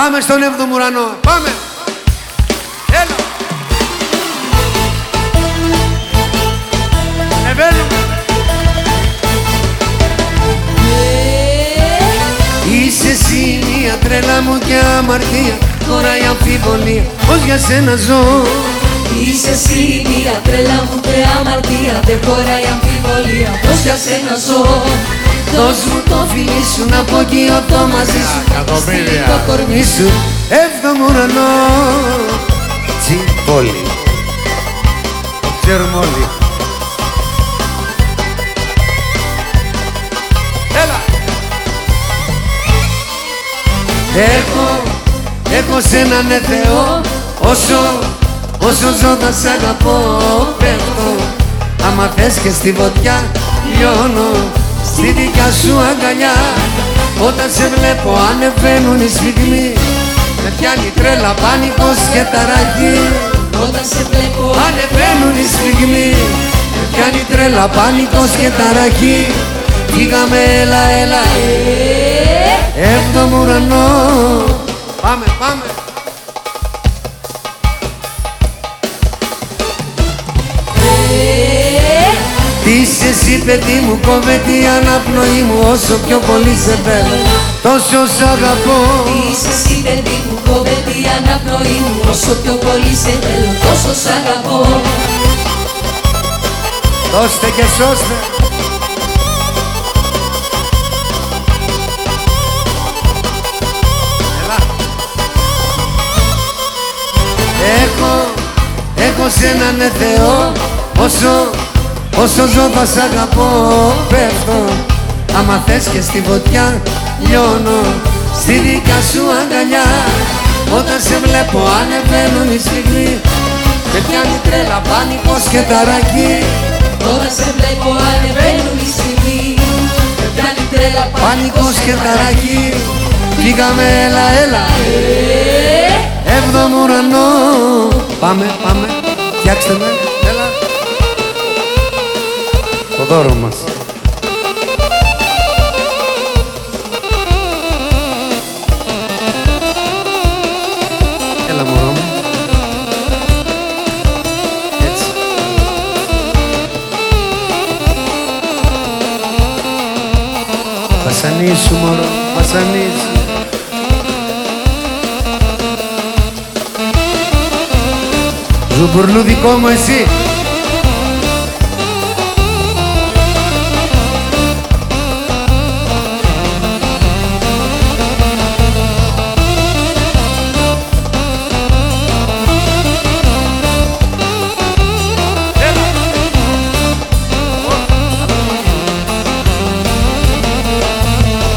Πάμε στον έβδομο ουρανό. Πάμε. Έλα. Ανεβαίνουμε. Είσαι εσύ μια τρέλα μου και αμαρτία Τώρα η αμφιβολία πως για σένα ζω Είσαι εσύ μια τρέλα μου και αμαρτία Δεν χωράει αμφιβολία πως για σένα ζω Δώσ' μου το φιλί σου να απογειωθώ μαζί σου. Εκατομμύρια. Το κορμί σου. Έβδομο ουρανό. Τσιπόλι Το ξέρουμε όλοι Έλα. Έχω, έχω σε έναν ναι, Θεό. Όσο, όσο ζω θα σ' αγαπώ Πέφτω, άμα θες και στη φωτιά Λιώνω, στη δικιά σου αγκαλιά. Όταν σε βλέπω ανεβαίνουν οι σφιγμοί. Με πιάνει τρέλα, πάνικος και ταραχή Όταν σε βλέπω Ανεβαίνουν οι σφιγμοί. Με πιάνει τρέλα, πάνικος και ταραχή Φύγαμε, έλα, έλα. Έβδομο ουρανό. Πάμε, πάμε εσύ παιδί μου κόβεται η αναπνοή μου Όσο πιο πολύ σε θέλω. Τόσο σ' αγαπώ. Είσαι εσύ παιδί μου κόβεται η αναπνοή μου Όσο πιο πολύ σε θέλω. Τόσο σ' αγαπώ. Δώστε και σώστε. Έλα. Έχω, έχω σε έναν ναι, Θεό Όσο, όσο ζω θα σ' αγαπώ Πέφτω, άμα θες και στη φωτιά Λιώνω, στη δικιά σου αγκαλιά Όταν σε βλέπω ανεβαίνουν οι σφιγμοί Με πιάνει τρέλα, πάνικος και ταρακή Όταν σε βλέπω ανεβαίνουν οι στιγμοί Με πιάνει τρέλα Πάνικος και ταρακή Φύγαμε έλα έλα. Έβδομο ουρανό. Πάμε πάμε Φτιάξτε με. Έλα Το δώρο μας. Έλα μωρό μου. Έτσι. Βασανίσου μωρό, βασανίσου. Ζουμπουρλού δικό μου εσύ